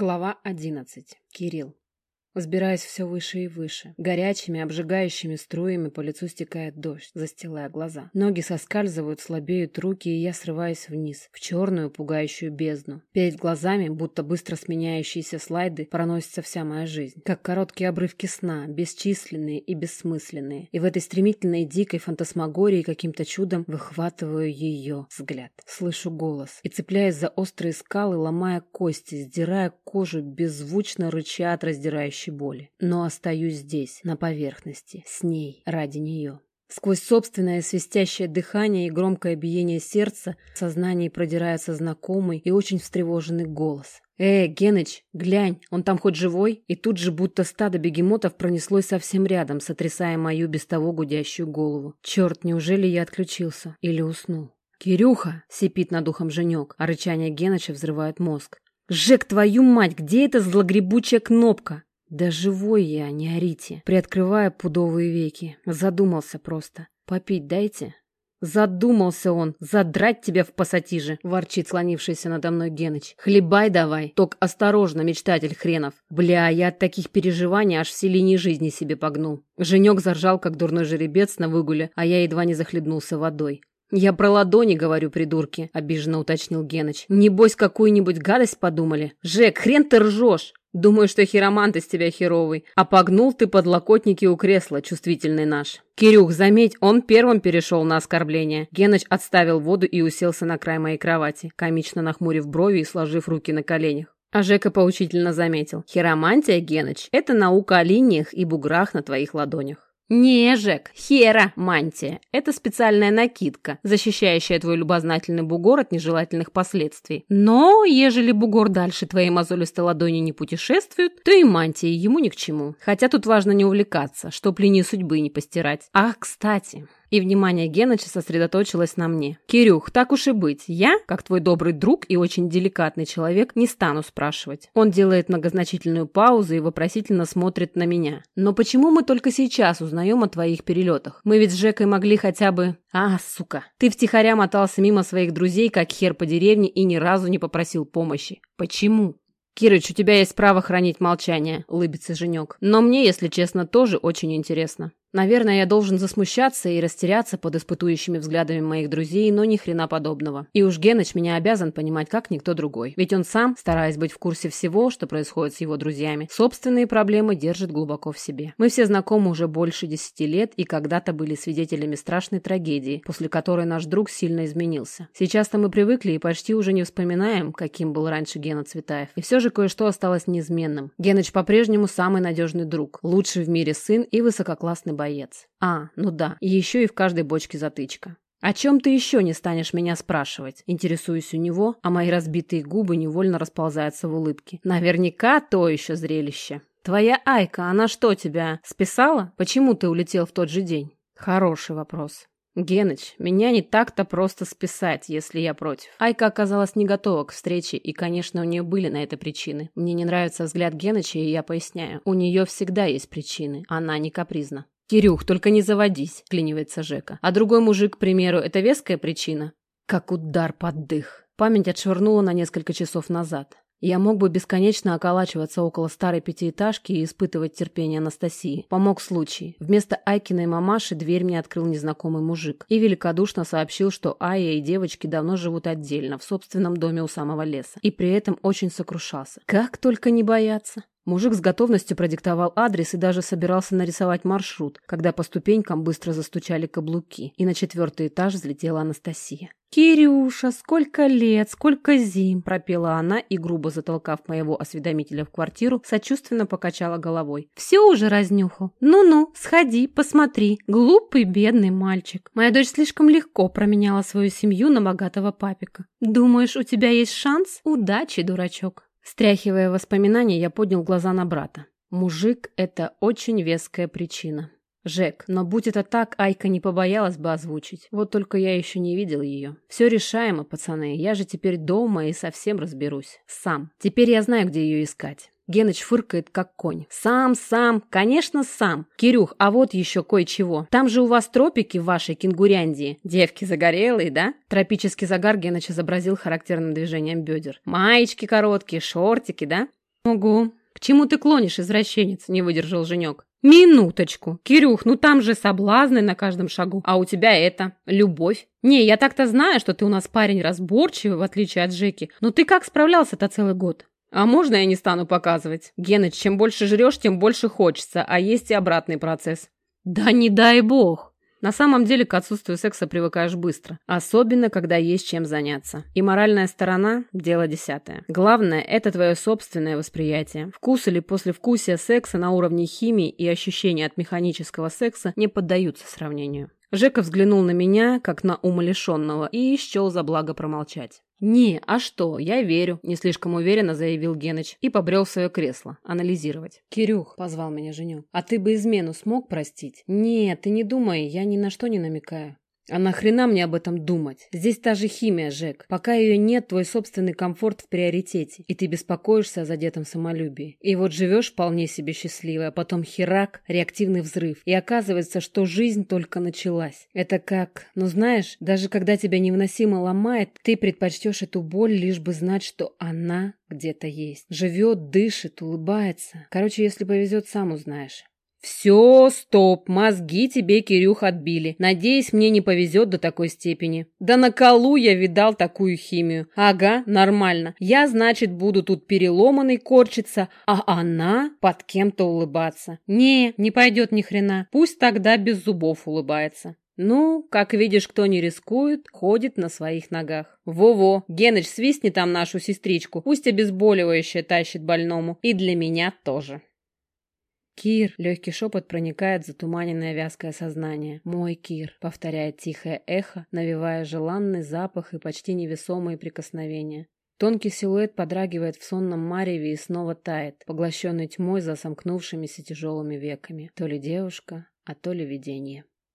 Глава 11. Кирилл. Взбираясь все выше и выше. Горячими, обжигающими струями по лицу стекает дождь, застилая глаза. Ноги соскальзывают, слабеют руки, и я срываюсь вниз, в черную, пугающую бездну. Перед глазами, будто быстро сменяющиеся слайды, проносится вся моя жизнь. Как короткие обрывки сна, бесчисленные и бессмысленные. И в этой стремительной дикой фантасмагории каким-то чудом выхватываю ее взгляд. Слышу голос. И цепляясь за острые скалы, ломая кости, сдирая кожу, беззвучно рыча от раздирающей настоящей боли. Но остаюсь здесь, на поверхности, с ней, ради нее. Сквозь собственное свистящее дыхание и громкое биение сердца в сознании продирается знакомый и очень встревоженный голос. «Эй, Геныч, глянь, он там хоть живой?» И тут же будто стадо бегемотов пронеслось совсем рядом, сотрясая мою без того гудящую голову. Черт, неужели я отключился? Или уснул? «Кирюха!» — сипит над ухом Женек, а рычание Геныча взрывает мозг. «Жек, твою мать, где эта злогребучая кнопка?» Да живой я, не орите. Приоткрывая пудовые веки. Задумался просто. Попить дайте. Задумался он, задрать тебя в пассатиже, ворчит склонившийся надо мной Геныч. Хлебай давай, ток осторожно, мечтатель хренов. Бля, я от таких переживаний аж все линии жизни себе погнул. Женек заржал, как дурной жеребец на выгуле, а я едва не захлебнулся водой. «Я про ладони говорю, придурки», — обиженно уточнил Геныч. «Небось, какую-нибудь гадость подумали? Жек, хрен ты ржешь! Думаю, что хиромант из тебя херовый. А погнул ты подлокотники у кресла, чувствительный наш. Кирюх, заметь, он первым перешел на оскорбление. Геныч отставил воду и уселся на край моей кровати, комично нахмурив брови и сложив руки на коленях. А Жека поучительно заметил. Хиромантия, Геныч, это наука о линиях и буграх на твоих ладонях. «Не, Жек, хера мантия. Это специальная накидка, защищающая твой любознательный бугор от нежелательных последствий. Но, ежели бугор дальше твоей мозолистой ладони не путешествует, то и мантия ему ни к чему. Хотя тут важно не увлекаться, чтоб линии судьбы не постирать. Ах, кстати, и внимание Геныча сосредоточилось на мне. «Кирюх, так уж и быть, я, как твой добрый друг и очень деликатный человек, не стану спрашивать». Он делает многозначительную паузу и вопросительно смотрит на меня. «Но почему мы только сейчас узнаем о твоих перелетах? Мы ведь с Жекой могли хотя бы...» «А, сука, ты втихаря мотался мимо своих друзей, как хер по деревне, и ни разу не попросил помощи. Почему?» «Кирыч, у тебя есть право хранить молчание», — улыбится Женек. «Но мне, если честно, тоже очень интересно». Наверное, я должен засмущаться и растеряться под испытующими взглядами моих друзей, но ни хрена подобного. И уж Геныч меня обязан понимать, как никто другой. Ведь он сам, стараясь быть в курсе всего, что происходит с его друзьями, собственные проблемы держит глубоко в себе. Мы все знакомы уже больше десяти лет и когда-то были свидетелями страшной трагедии, после которой наш друг сильно изменился. Сейчас-то мы привыкли и почти уже не вспоминаем, каким был раньше Гена Цветаев. И все же кое-что осталось неизменным. Геныч по-прежнему самый надежный друг, лучший в мире сын и высококлассный боец. А, ну да, еще и в каждой бочке затычка. «О чем ты еще не станешь меня спрашивать?» Интересуюсь у него, а мои разбитые губы невольно расползаются в улыбке. «Наверняка то еще зрелище. Твоя Айка, она что, тебя списала? Почему ты улетел в тот же день?» Хороший вопрос. «Геныч, меня не так-то просто списать, если я против». Айка оказалась не готова к встрече, и, конечно, у нее были на это причины. Мне не нравится взгляд Геныча, и я поясняю. У нее всегда есть причины, она не капризна. «Кирюх, только не заводись», — клянивается Жека. «А другой мужик, к примеру, это веская причина?» Как удар под дых. Память отшвырнула на несколько часов назад. Я мог бы бесконечно околачиваться около старой пятиэтажки и испытывать терпение Анастасии. Помог случай. Вместо Айкиной мамаши дверь мне открыл незнакомый мужик и великодушно сообщил, что Ая и девочки давно живут отдельно, в собственном доме у самого леса. И при этом очень сокрушался. Как только не бояться. Мужик с готовностью продиктовал адрес и даже собирался нарисовать маршрут, когда по ступенькам быстро застучали каблуки, и на четвертый этаж взлетела Анастасия. «Кирюша, сколько лет, сколько зим!» – пропела она и, грубо затолкав моего осведомителя в квартиру, сочувственно покачала головой. «Все уже разнюхал. Ну-ну, сходи, посмотри. Глупый, бедный мальчик. Моя дочь слишком легко променяла свою семью на богатого папика. Думаешь, у тебя есть шанс? Удачи, дурачок!» Стряхивая воспоминания, я поднял глаза на брата. Мужик — это очень веская причина. Жек, но будь это так, Айка не побоялась бы озвучить. Вот только я еще не видел ее. Все решаемо, пацаны. Я же теперь дома и совсем разберусь. Сам. Теперь я знаю, где ее искать. Геныч фыркает, как конь. «Сам, сам, конечно, сам. Кирюх, а вот еще кое-чего. Там же у вас тропики в вашей кенгуряндии. Девки загорелые, да?» Тропический загар Геныч изобразил характерным движением бедер. «Маечки короткие, шортики, да?» Ого, к чему ты клонишь, извращенец? Не выдержал Женек. Минуточку. Кирюх, ну там же соблазны на каждом шагу. А у тебя это, любовь. Не, я так-то знаю, что ты у нас парень разборчивый, в отличие от Жеки. Но ты как справлялся-то целый год? А можно я не стану показывать? Геныч, чем больше жрешь, тем больше хочется, а есть и обратный процесс. Да не дай бог. На самом деле к отсутствию секса привыкаешь быстро, особенно когда есть чем заняться. И моральная сторона – дело десятое. Главное – это твое собственное восприятие. Вкус или послевкусие секса на уровне химии и ощущения от механического секса не поддаются сравнению. Жека взглянул на меня, как на умалишенного, и счел за благо промолчать. «Не, а что, я верю», – не слишком уверенно заявил Геныч и побрел в свое кресло, анализировать. «Кирюх», – позвал меня Женек, – «а ты бы измену смог простить?» «Нет, ты не думай, я ни на что не намекаю. А нахрена мне об этом думать? Здесь та же химия, Жек. Пока ее нет, твой собственный комфорт в приоритете, и ты беспокоишься о задетом самолюбии. И вот живешь вполне себе счастливой, а потом херак, реактивный взрыв. И оказывается, что жизнь только началась. Это как, ну знаешь, даже когда тебя невыносимо ломает, ты предпочтешь эту боль, лишь бы знать, что она где-то есть. Живет, дышит, улыбается. Короче, если повезет, сам узнаешь. «Все, стоп, мозги тебе, Кирюх, отбили. Надеюсь, мне не повезет до такой степени. Да на колу я видал такую химию. Ага, нормально. Я, значит, буду тут переломанный корчиться, а она под кем-то улыбаться. Не, не пойдет ни хрена. Пусть тогда без зубов улыбается». Ну, как видишь, кто не рискует, ходит на своих ногах. Во-во, Геныч, свистни там нашу сестричку, пусть обезболивающее тащит больному. И для меня тоже. «Кир!» — легкий шепот проникает в затуманенное вязкое сознание. «Мой Кир!» — повторяет тихое эхо, навевая желанный запах и почти невесомые прикосновения. Тонкий силуэт подрагивает в сонном мареве и снова тает, поглощенный тьмой за сомкнувшимися тяжелыми веками. То ли девушка, а то ли видение.